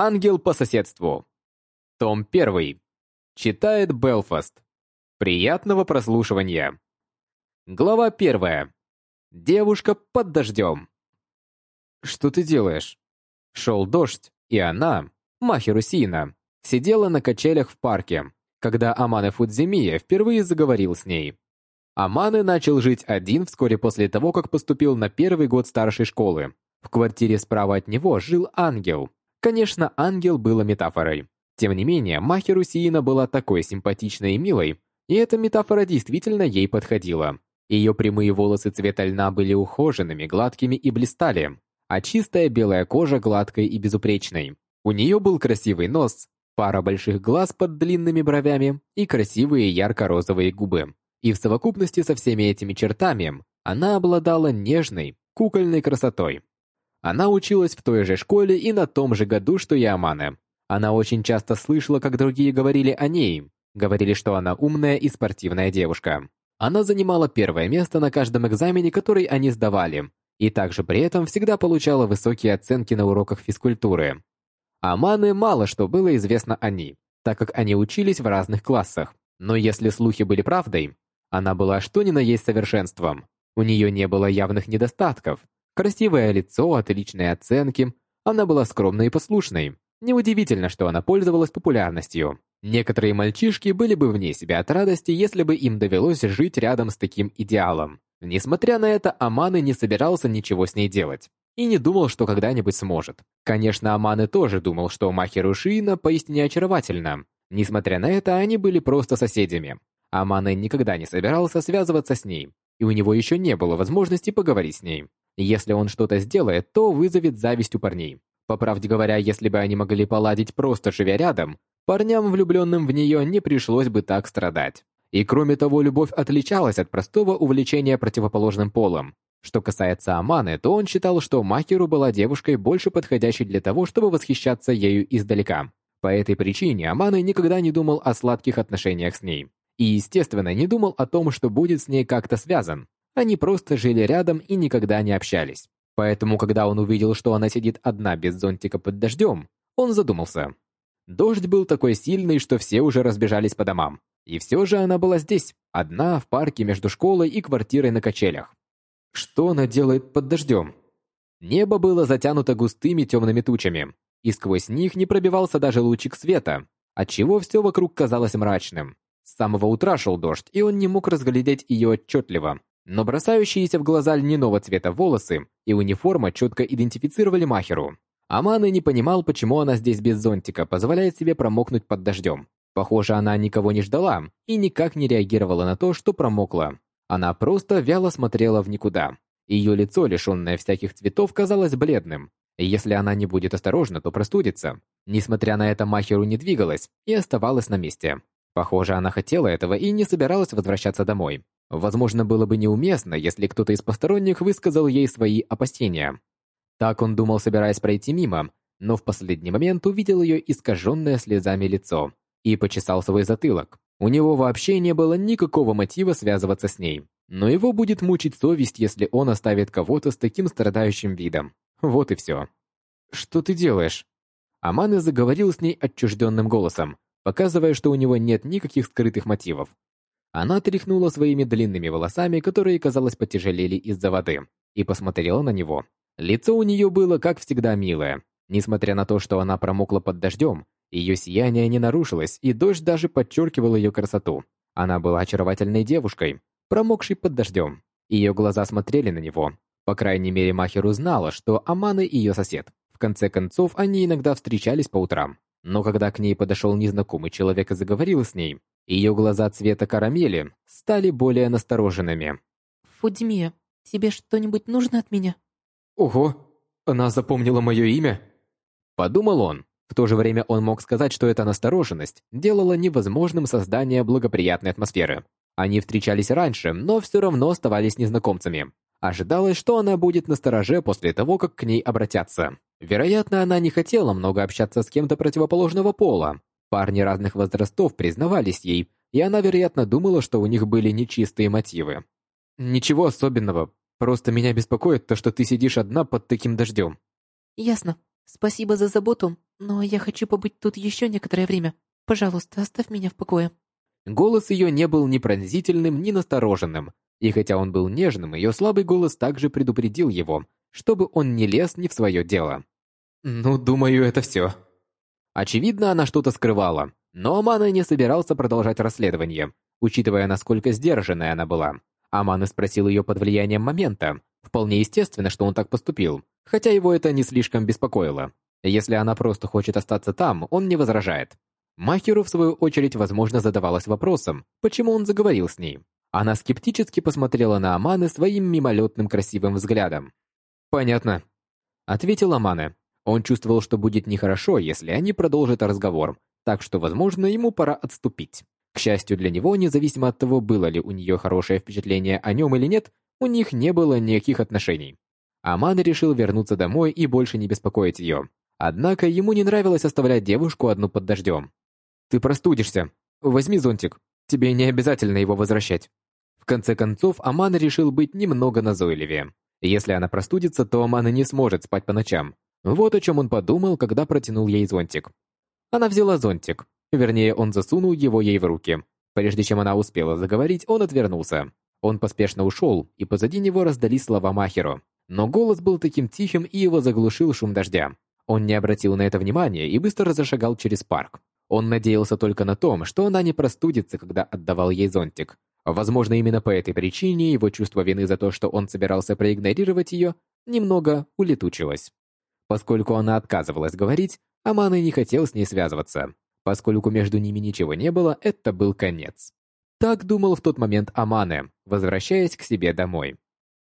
Ангел по соседству. Том 1. Читает Белфаст. Приятного прослушивания. Глава 1. Девушка под дождем. Что ты делаешь? Шел дождь, и она, Махеру Сина, сидела на качелях в парке, когда Амане Фудзимия впервые заговорил с ней. Аманы начал жить один вскоре после того, как поступил на первый год старшей школы. В квартире справа от него жил ангел. Конечно, ангел было метафорой. Тем не менее, Махеру Сиина была такой симпатичной и милой, и эта метафора действительно ей подходила. Ее прямые волосы цвета льна были ухоженными, гладкими и блистали, а чистая белая кожа гладкой и безупречной. У нее был красивый нос, пара больших глаз под длинными бровями и красивые ярко-розовые губы. И в совокупности со всеми этими чертами она обладала нежной, кукольной красотой. Она училась в той же школе и на том же году, что и Амане. Она очень часто слышала, как другие говорили о ней. Говорили, что она умная и спортивная девушка. Она занимала первое место на каждом экзамене, который они сдавали, и также при этом всегда получала высокие оценки на уроках физкультуры. Аманы мало что было известно о ней, так как они учились в разных классах. Но если слухи были правдой, она была что ни на есть совершенством. У нее не было явных недостатков. Красивое лицо, отличные оценки. Она была скромной и послушной. Неудивительно, что она пользовалась популярностью. Некоторые мальчишки были бы вне себя от радости, если бы им довелось жить рядом с таким идеалом. Несмотря на это, Аманы не собирался ничего с ней делать. И не думал, что когда-нибудь сможет. Конечно, Аманы тоже думал, что Махеру Шиина поистине очаровательна. Несмотря на это, они были просто соседями. Аманы никогда не собирался связываться с ней, и у него еще не было возможности поговорить с ней. Если он что-то сделает, то вызовет зависть у парней. По правде говоря, если бы они могли поладить просто живя рядом, парням, влюбленным в нее, не пришлось бы так страдать. И кроме того, любовь отличалась от простого увлечения противоположным полом. Что касается Аманы, то он считал, что Макеру была девушкой, больше подходящей для того, чтобы восхищаться ею издалека. По этой причине Аманы никогда не думал о сладких отношениях с ней. И, естественно, не думал о том, что будет с ней как-то связан. Они просто жили рядом и никогда не общались. Поэтому, когда он увидел, что она сидит одна без зонтика под дождем, он задумался. Дождь был такой сильный, что все уже разбежались по домам. И все же она была здесь, одна, в парке между школой и квартирой на качелях. Что она делает под дождем? Небо было затянуто густыми темными тучами, и сквозь них не пробивался даже лучик света, отчего все вокруг казалось мрачным. С самого утра шел дождь, и он не мог разглядеть ее отчетливо. Но бросающиеся в глаза льняного цвета волосы и униформа четко идентифицировали Махеру. Аманы не понимал, почему она здесь без зонтика, позволяет себе промокнуть под дождем. Похоже, она никого не ждала и никак не реагировала на то, что промокла. Она просто вяло смотрела в никуда. Ее лицо, лишенное всяких цветов, казалось бледным. Если она не будет осторожна, то простудится. Несмотря на это, Махеру не двигалась и оставалась на месте. Похоже, она хотела этого и не собиралась возвращаться домой. Возможно, было бы неуместно, если кто-то из посторонних высказал ей свои опасения. Так он думал, собираясь пройти мимо, но в последний момент увидел ее искаженное слезами лицо и почесал свой затылок. У него вообще не было никакого мотива связываться с ней. Но его будет мучить совесть, если он оставит кого-то с таким страдающим видом. Вот и все. «Что ты делаешь?» Аманы заговорил с ней отчужденным голосом, показывая, что у него нет никаких скрытых мотивов. Она тряхнула своими длинными волосами, которые, казалось, потяжелели из-за воды, и посмотрела на него. Лицо у нее было, как всегда, милое. Несмотря на то, что она промокла под дождем, ее сияние не нарушилось, и дождь даже подчеркивал ее красоту. Она была очаровательной девушкой, промокшей под дождем. Ее глаза смотрели на него. По крайней мере, Махеру знала, что Аманы ее сосед. В конце концов, они иногда встречались по утрам. Но когда к ней подошел незнакомый человек и заговорил с ней, ее глаза цвета карамели стали более настороженными. «Фудзимия, тебе что-нибудь нужно от меня?» «Ого, она запомнила мое имя?» Подумал он. В то же время он мог сказать, что эта настороженность делала невозможным создание благоприятной атмосферы. Они встречались раньше, но все равно оставались незнакомцами. Ожидалось, что она будет настороже после того, как к ней обратятся. Вероятно, она не хотела много общаться с кем-то противоположного пола. Парни разных возрастов признавались ей, и она, вероятно, думала, что у них были нечистые мотивы. «Ничего особенного. Просто меня беспокоит то, что ты сидишь одна под таким дождем». «Ясно. Спасибо за заботу, Но я хочу побыть тут еще некоторое время. Пожалуйста, оставь меня в покое». Голос ее не был ни пронзительным, ни настороженным. И хотя он был нежным, ее слабый голос также предупредил его, чтобы он не лез не в свое дело. «Ну, думаю, это все». Очевидно, она что-то скрывала, но Амана не собирался продолжать расследование, учитывая, насколько сдержанная она была. Амана спросил ее под влиянием момента. Вполне естественно, что он так поступил, хотя его это не слишком беспокоило. Если она просто хочет остаться там, он не возражает. Махеру, в свою очередь, возможно, задавалась вопросом, почему он заговорил с ней. Она скептически посмотрела на Аманы своим мимолетным красивым взглядом. «Понятно», — ответил Аманы. Он чувствовал, что будет нехорошо, если они продолжат разговор, так что, возможно, ему пора отступить. К счастью для него, независимо от того, было ли у нее хорошее впечатление о нем или нет, у них не было никаких отношений. Аман решил вернуться домой и больше не беспокоить ее. Однако ему не нравилось оставлять девушку одну под дождем. «Ты простудишься. Возьми зонтик. Тебе не обязательно его возвращать». В конце концов, Аман решил быть немного назойливее. Если она простудится, то Амана не сможет спать по ночам. Вот о чем он подумал, когда протянул ей зонтик. Она взяла зонтик. Вернее, он засунул его ей в руки. Прежде чем она успела заговорить, он отвернулся. Он поспешно ушел, и позади него раздались слова Махеру. Но голос был таким тихим, и его заглушил шум дождя. Он не обратил на это внимания и быстро зашагал через парк. Он надеялся только на том, что она не простудится, когда отдавал ей зонтик. Возможно, именно по этой причине его чувство вины за то, что он собирался проигнорировать ее, немного улетучилось. Поскольку она отказывалась говорить, Аман и не хотел с ней связываться. Поскольку между ними ничего не было, это был конец. Так думал в тот момент Амане, возвращаясь к себе домой.